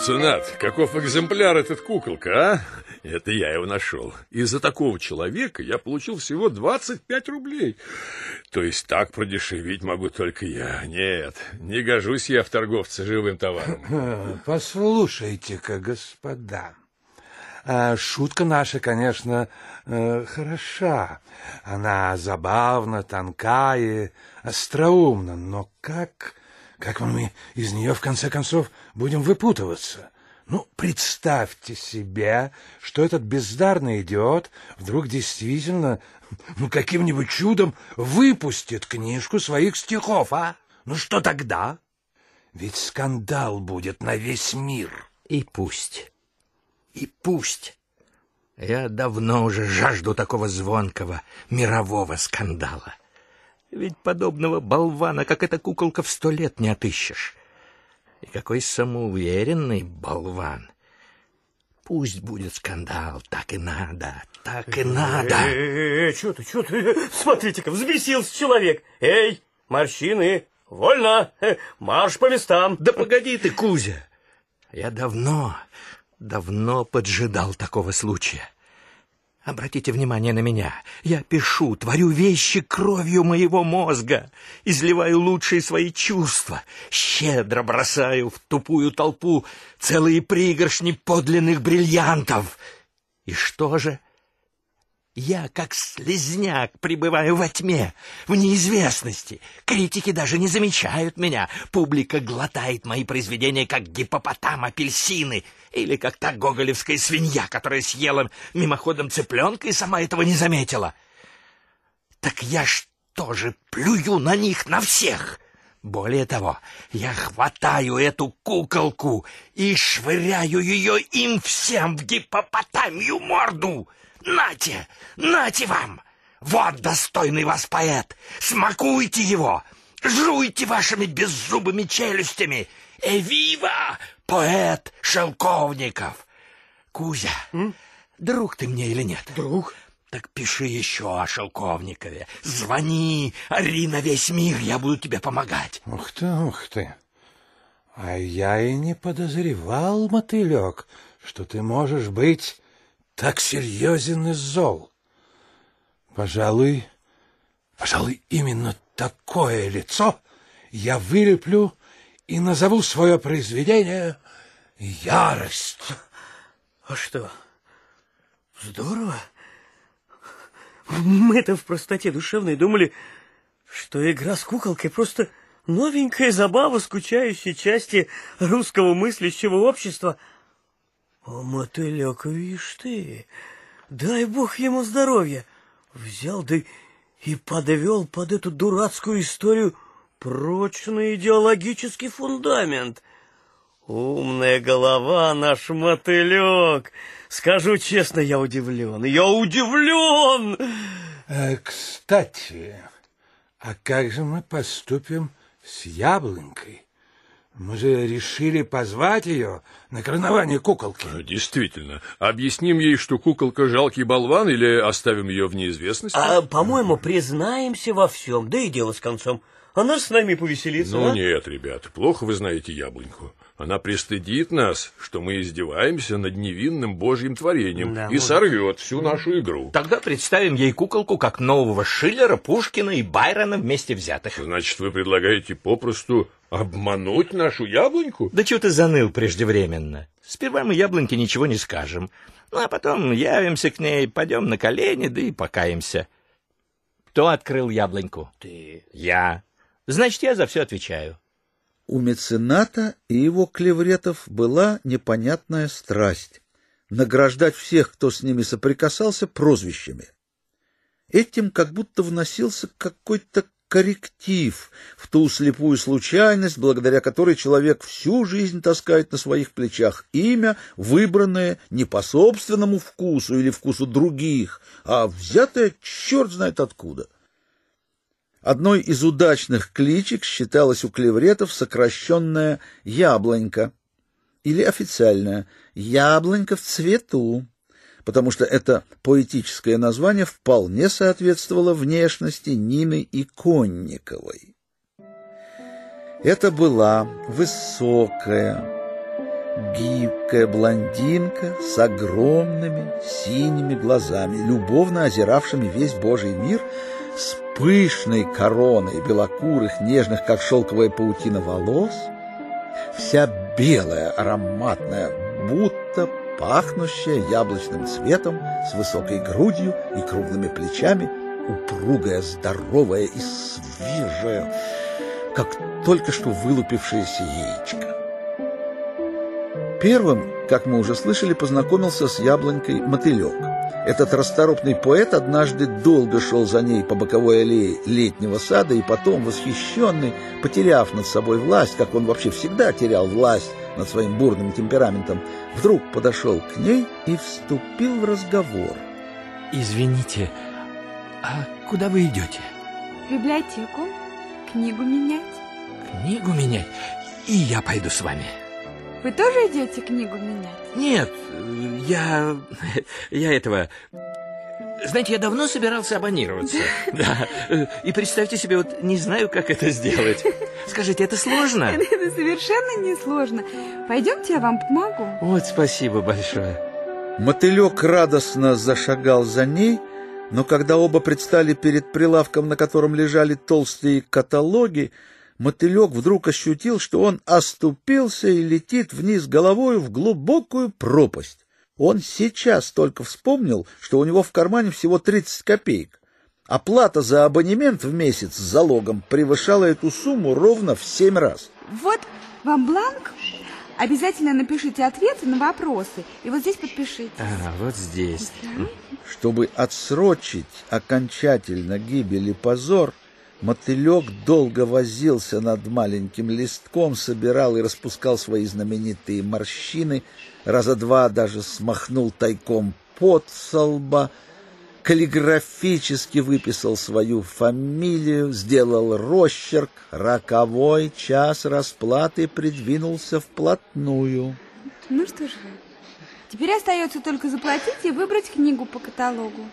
Меценат, каков экземпляр этот куколка, а? Это я его нашел. Из-за такого человека я получил всего 25 рублей. То есть так продешевить могу только я. Нет, не гожусь я в торговце живым товаром. Послушайте-ка, господа. А, шутка наша, конечно, э, хороша. Она забавна, тонка и остроумна. Но как, как мы из нее, в конце концов, будем выпутываться? Ну, представьте себе, что этот бездарный идиот вдруг действительно ну, каким-нибудь чудом выпустит книжку своих стихов, а? Ну, что тогда? Ведь скандал будет на весь мир. И пусть. И пусть. Я давно уже жажду такого звонкого мирового скандала. Ведь подобного болвана, как эта куколка, в сто лет не отыщешь. И какой самоуверенный болван. Пусть будет скандал, так и надо, так и надо. Эй, что ты, что ты? Смотрите-ка, взбесился человек. Эй, морщины, вольно, марш по местам. Да погоди ты, Кузя. Я давно, давно поджидал такого случая. Обратите внимание на меня. Я пишу, творю вещи кровью моего мозга, изливаю лучшие свои чувства, щедро бросаю в тупую толпу целые пригоршни подлинных бриллиантов. И что же? Я, как слезняк, пребываю во тьме, в неизвестности. Критики даже не замечают меня. Публика глотает мои произведения, как гипопотам апельсины, или как та гоголевская свинья, которая съела мимоходом цыпленка и сама этого не заметила. Так я что же плюю на них, на всех? Более того, я хватаю эту куколку и швыряю ее им всем в гипопотамью морду. Нате, нате вам! Вот достойный вас поэт! Смакуйте его! Жуйте вашими беззубыми челюстями! Эвива, поэт Шелковников! Кузя, М? друг ты мне или нет? Друг? Так пиши еще о Шелковникове. Звони, ори на весь мир, я буду тебе помогать. Ух ты, ух ты. А я и не подозревал, мотылек, что ты можешь быть так серьезен и зол. Пожалуй, пожалуй, именно такое лицо я вылеплю и назову свое произведение «Ярость». А что, здорово? Мы-то в простоте душевной думали, что игра с куколкой просто новенькая забава скучающей части русского мыслящего общества — о, мотылек, вишь ты, дай бог ему здоровья. Взял да и подвел под эту дурацкую историю прочный идеологический фундамент. Умная голова наш мотылек. Скажу честно, я удивлен. Я удивлен! Э, кстати, а как же мы поступим с яблонькой? Мы же решили позвать ее на коронование куколки. А, действительно. Объясним ей, что куколка жалкий болван, или оставим ее в неизвестности? А, по-моему, признаемся во всем, да и дело с концом. Она с нами повеселится, Ну а? нет, ребят, плохо вы знаете яблоньку. Она пристыдит нас, что мы издеваемся над невинным божьим творением Да, и может. сорвет всю нашу игру. Тогда представим ей куколку как нового Шиллера, Пушкина и Байрона вместе взятых. Значит, вы предлагаете попросту обмануть нашу яблоньку? Да чего ты заныл преждевременно? Сперва мы яблоньке ничего не скажем, ну а потом явимся к ней, пойдем на колени, да и покаемся. Кто открыл яблоньку? Ты. Я. Значит, я за все отвечаю. У мецената и его клевретов была непонятная страсть — награждать всех, кто с ними соприкасался, прозвищами. Этим как будто вносился какой-то корректив в ту слепую случайность, благодаря которой человек всю жизнь таскает на своих плечах имя, выбранное не по собственному вкусу или вкусу других, а взятое черт знает откуда. Одной из удачных кличек считалась у клевретов сокращенная «яблонька» или официальная «яблонька в цвету», потому что это поэтическое название вполне соответствовало внешности Нины Иконниковой. Это была высокая, Гибкая блондинка с огромными синими глазами, любовно озиравшими весь Божий мир, пышной короной белокурых, нежных, как шелковая паутина, волос, вся белая, ароматная, будто пахнущая яблочным цветом, с высокой грудью и круглыми плечами, упругая, здоровая и свежая, как только что вылупившееся яичко. Первым, как мы уже слышали, познакомился с яблонькой мотылек. Этот расторопный поэт однажды долго шел за ней по боковой аллее летнего сада, и потом, восхищенный, потеряв над собой власть, как он вообще всегда терял власть над своим бурным темпераментом, вдруг подошел к ней и вступил в разговор. Извините, а куда вы идете? В библиотеку. Книгу менять. Книгу менять? И я пойду с вами. Вы тоже идете книгу менять? Нет, я... я этого... Знаете, я давно собирался абонироваться. Да. И представьте себе, вот не знаю, как это сделать. Скажите, это сложно? Это совершенно не сложно. Пойдемте, я вам помогу. Вот, спасибо большое. Мотылек радостно зашагал за ней, но когда оба предстали перед прилавком, на котором лежали толстые каталоги, мотылек вдруг ощутил, что он оступился и летит вниз головою в глубокую пропасть. Он сейчас только вспомнил, что у него в кармане всего 30 копеек. Оплата за абонемент в месяц с залогом превышала эту сумму ровно в семь раз. Вот вам бланк. Обязательно напишите ответы на вопросы. И вот здесь подпишите. А, вот здесь. Чтобы отсрочить окончательно гибель и позор, Мотылек долго возился над маленьким листком, собирал и распускал свои знаменитые морщины, раза два даже смахнул тайком пот со лба, каллиграфически выписал свою фамилию, сделал росчерк, роковой час расплаты придвинулся вплотную. Ну что же теперь остается только заплатить и выбрать книгу по каталогу.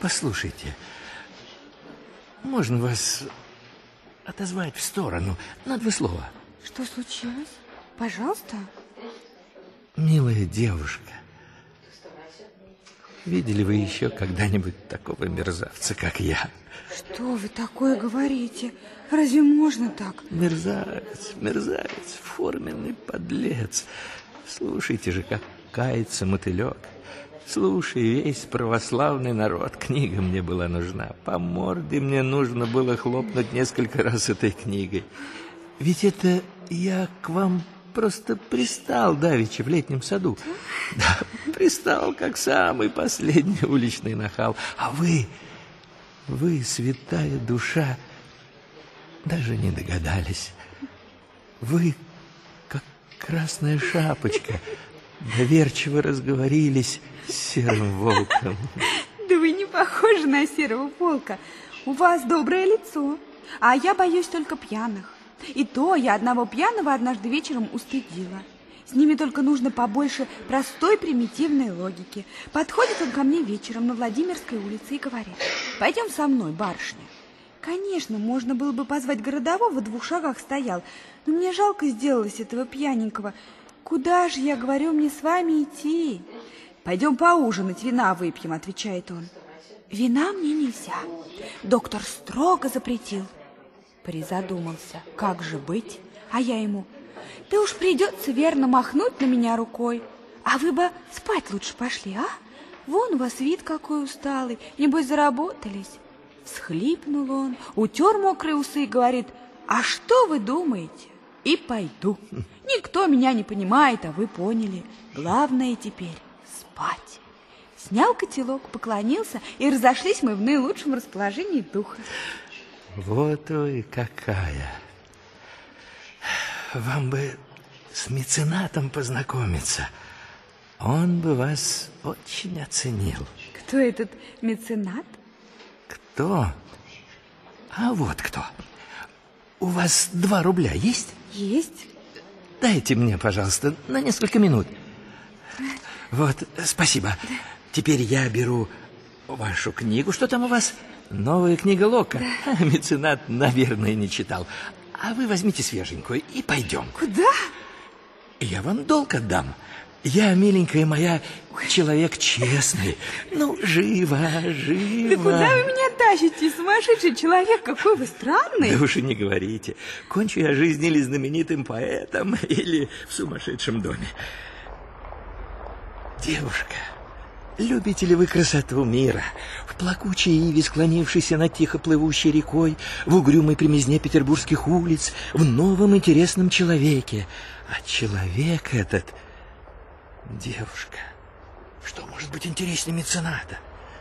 Послушайте, можно вас отозвать в сторону на два слова? Что случилось? Пожалуйста. Милая девушка, видели вы еще когда-нибудь такого мерзавца, как я? Что вы такое говорите? Разве можно так? Мерзавец, мерзавец, форменный подлец. Слушайте же, как кается мотылек. Слушай, весь православный народ, книга мне была нужна. По морде мне нужно было хлопнуть несколько раз этой книгой. Ведь это я к вам просто пристал давеча в летнем саду. Да, пристал, как самый последний уличный нахал. А вы, вы, святая душа, даже не догадались. Вы, как красная шапочка, доверчиво разговорились с серым волком. Да вы не похожи на серого волка. У вас доброе лицо, а я боюсь только пьяных. И то я одного пьяного однажды вечером устыдила. С ними только нужно побольше простой примитивной логики. Подходит он ко мне вечером на Владимирской улице и говорит, пойдем со мной, барышня. Конечно, можно было бы позвать городового, в двух шагах стоял, но мне жалко сделалось этого пьяненького. Куда же, я говорю, мне с вами идти? Пойдем поужинать, вина выпьем, отвечает он. Вина мне нельзя. Доктор строго запретил. Призадумался, как же быть? А я ему, да уж придется верно махнуть на меня рукой. А вы бы спать лучше пошли, а? Вон у вас вид какой усталый, небось заработались. Схлипнул он, утер мокрые усы и говорит, а что вы думаете? И пойду. Никто меня не понимает, а вы поняли. Главное теперь спать. Снял котелок, поклонился, и разошлись мы в наилучшем расположении духа. Вот вы какая. Вам бы с меценатом познакомиться. Он бы вас очень оценил. Кто этот меценат? Кто? А вот кто. У вас два рубля есть? Есть. Дайте мне, пожалуйста, на несколько минут. Вот, спасибо. Теперь я беру вашу книгу. Что там у вас? Новая книга Лока. Да. Меценат, наверное, не читал. А вы возьмите свеженькую и пойдем. Куда? Я вам долг отдам. Я, миленькая моя, человек честный. Ну, живо, живо. Да куда вы меня тащите, сумасшедший человек? Какой вы странный. Да уж и не говорите. Кончу я жизнь или знаменитым поэтом, или в сумасшедшем доме. Девушка, любите ли вы красоту мира? В плакучей иве, склонившейся над тихо плывущей рекой, в угрюмой примизне петербургских улиц, в новом интересном человеке. А человек этот... Девушка, что может быть интереснее мецената?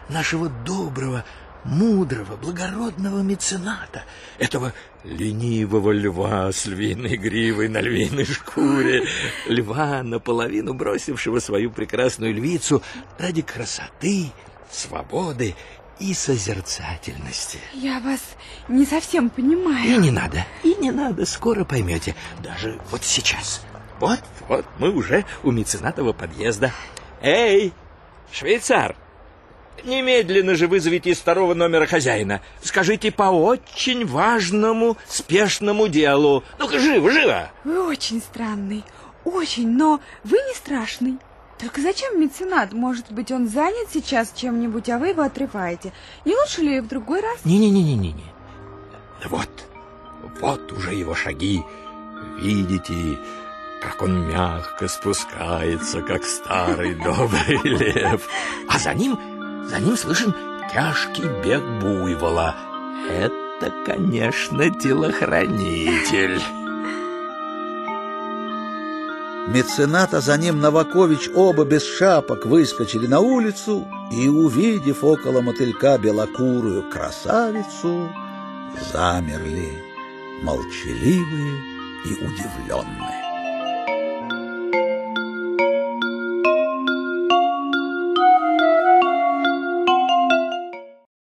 Нашего доброго, мудрого, благородного мецената, этого ленивого льва с львиной гривой на львиной шкуре, льва, наполовину бросившего свою прекрасную львицу ради красоты, свободы и созерцательности. Я вас не совсем понимаю. И не надо, и не надо, скоро поймете, даже вот сейчас. Вот, вот, мы уже у меценатова подъезда. Эй, швейцар, немедленно же вызовите из второго номера хозяина. Скажите по очень важному, спешному делу. Ну-ка, живо, живо! Вы очень странный, очень, но вы не страшный. Только зачем меценат? Может быть, он занят сейчас чем-нибудь, а вы его отрываете. Не лучше ли в другой раз? Не-не-не-не-не. Вот, вот уже его шаги. Видите, как он мягко спускается, как старый добрый лев. А за ним, за ним слышен тяжкий бег буйвола. Это, конечно, телохранитель. Меценат, а за ним Новакович оба без шапок выскочили на улицу и, увидев около мотылька белокурую красавицу, замерли, молчаливые и удивленные.